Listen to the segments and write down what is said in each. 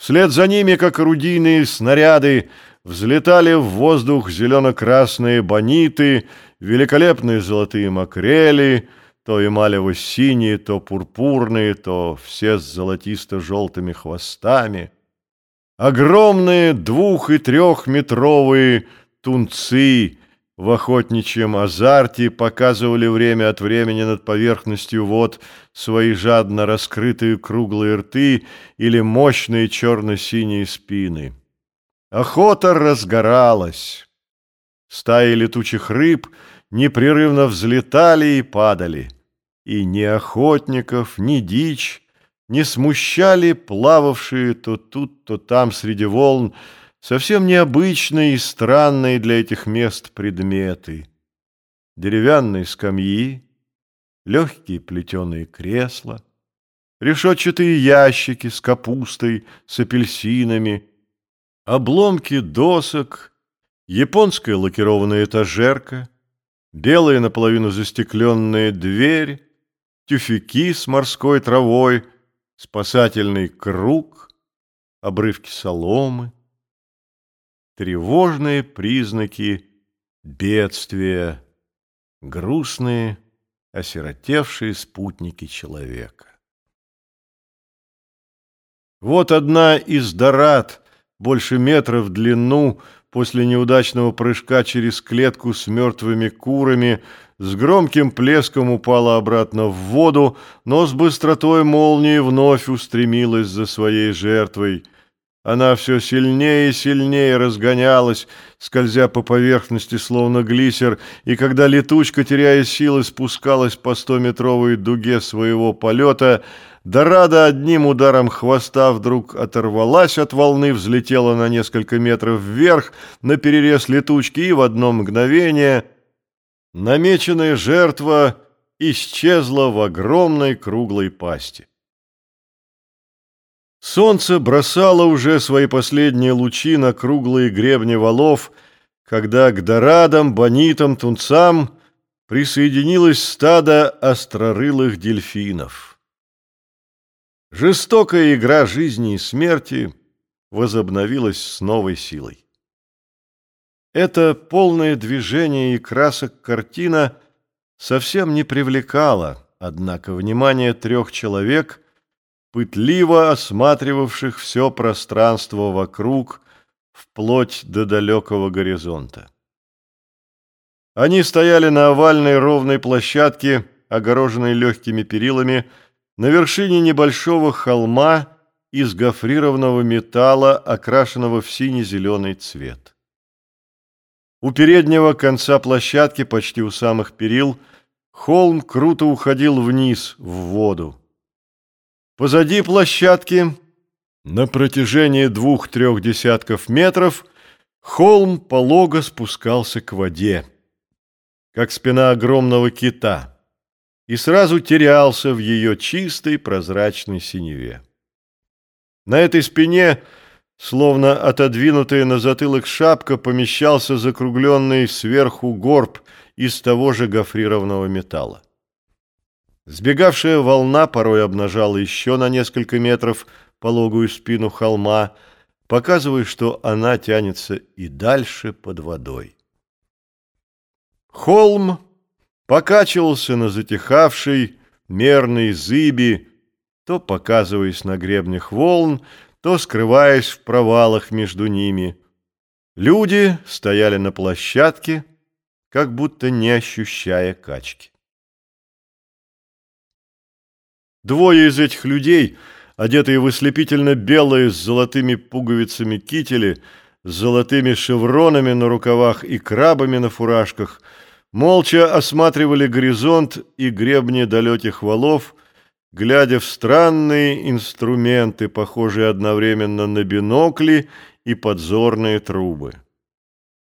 Вслед за ними, как орудийные снаряды, взлетали в воздух зелено-красные бониты, великолепные золотые макрели, то эмалево-синие, то пурпурные, то все с золотисто-желтыми хвостами. Огромные двух- и трехметровые тунцы в охотничьем азарте показывали время от времени над поверхностью вод свои жадно раскрытые круглые рты или мощные черно-синие спины. Охота разгоралась. Стаи летучих рыб непрерывно взлетали и падали, и ни охотников, ни дичь не смущали плававшие то тут, то там среди волн совсем необычные и странные для этих мест предметы. Деревянные скамьи, легкие плетеные кресла, решетчатые ящики с капустой, с апельсинами, обломки досок, японская лакированная этажерка, белая наполовину застекленная дверь, тюфяки с морской травой, спасательный круг, обрывки соломы, тревожные признаки бедствия, грустные, осиротевшие спутники человека. Вот одна из дорад, больше метра в длину, после неудачного прыжка через клетку с мертвыми курами, с громким плеском упала обратно в воду, но с быстротой молнии вновь устремилась за своей жертвой — она все сильнее и сильнее разгонялась, скользя по поверхности, словно глиссер, и когда летучка, теряя силы, спускалась по стометровой дуге своего полета, Дорада одним ударом хвоста вдруг оторвалась от волны, взлетела на несколько метров вверх, на перерез летучки, и в одно мгновение намеченная жертва исчезла в огромной круглой пасти. Солнце бросало уже свои последние лучи на круглые гребни валов, когда к дорадам, бонитам, тунцам присоединилось стадо острорылых дельфинов. Жестокая игра жизни и смерти возобновилась с новой силой. Это полное движение и красок картина совсем не привлекала, однако, внимание трех человек – пытливо осматривавших все пространство вокруг, вплоть до далекого горизонта. Они стояли на овальной ровной площадке, огороженной легкими перилами, на вершине небольшого холма из гофрированного металла, окрашенного в сине-зеленый цвет. У переднего конца площадки, почти у самых перил, холм круто уходил вниз, в воду. Позади площадки, на протяжении двух-трех десятков метров, холм полого спускался к воде, как спина огромного кита, и сразу терялся в ее чистой прозрачной синеве. На этой спине, словно отодвинутая на затылок шапка, помещался закругленный сверху горб из того же гофрированного металла. Сбегавшая волна порой обнажала еще на несколько метров пологую спину холма, показывая, что она тянется и дальше под водой. Холм покачивался на затихавшей мерной зыби, то показываясь на гребнях волн, то скрываясь в провалах между ними. Люди стояли на площадке, как будто не ощущая качки. Двое из этих людей, одетые в ослепительно белые с золотыми пуговицами кители, с золотыми шевронами на рукавах и крабами на фуражках, молча осматривали горизонт и гребни далеких валов, глядя в странные инструменты, похожие одновременно на бинокли и подзорные трубы.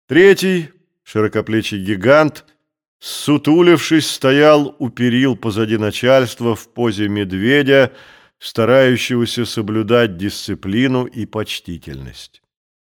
Третий, широкоплечий гигант – Сутулившись, стоял у перил позади начальства в позе медведя, старающегося соблюдать дисциплину и почтительность.